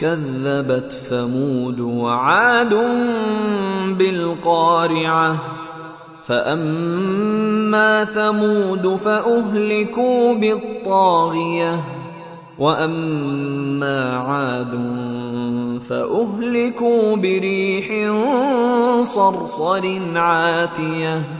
كذبت ثمود وعاد بالقارعة. فأما ثمود فأهلكوا بالطاغية. وأما عاد فأهلكوا بريح صرصر عاتية.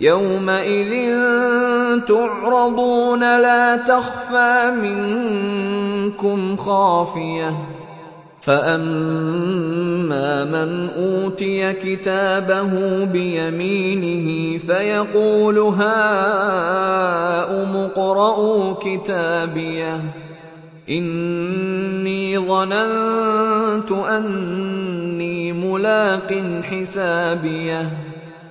يومئذ تعرضون لا تخفى منكم خافية. فأما من أوتي كتابه بيمينه فيقول هاؤم اقرءوا كتابيه. إني ظننت أني ملاق حسابيه.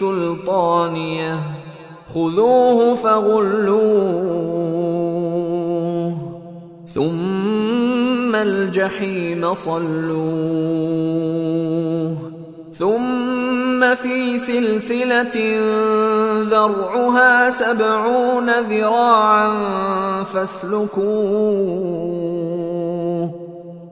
سلطانية. خذوه فغلوه. ثم الجحيم صلوه. ثم في سلسلة ذرعها سبعون ذراعا فاسلكوه.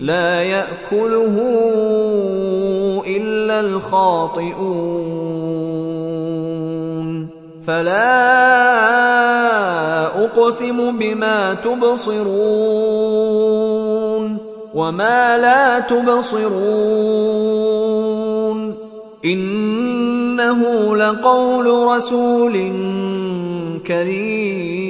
لا يأكله إلا الخاطئون. فلا أقسم بما تبصرون وما لا تبصرون. إنه لقول رسول كريم.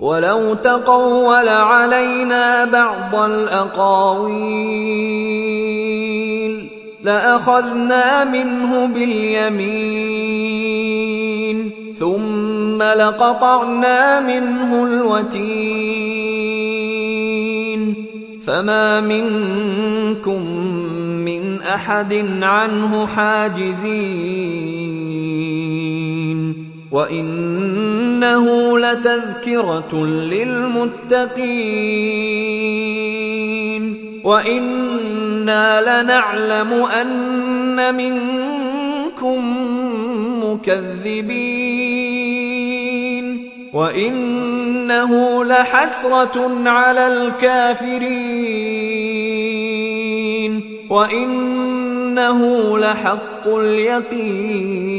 ولو تقول علينا بعض الأقاويل لأخذنا منه باليمين ثم لقطعنا منه الوتين فما منكم من أحد عنه حاجزين وانه لتذكرة للمتقين وإنا لنعلم أن منكم مكذبين وإنه لحسرة على الكافرين وإنه لحق اليقين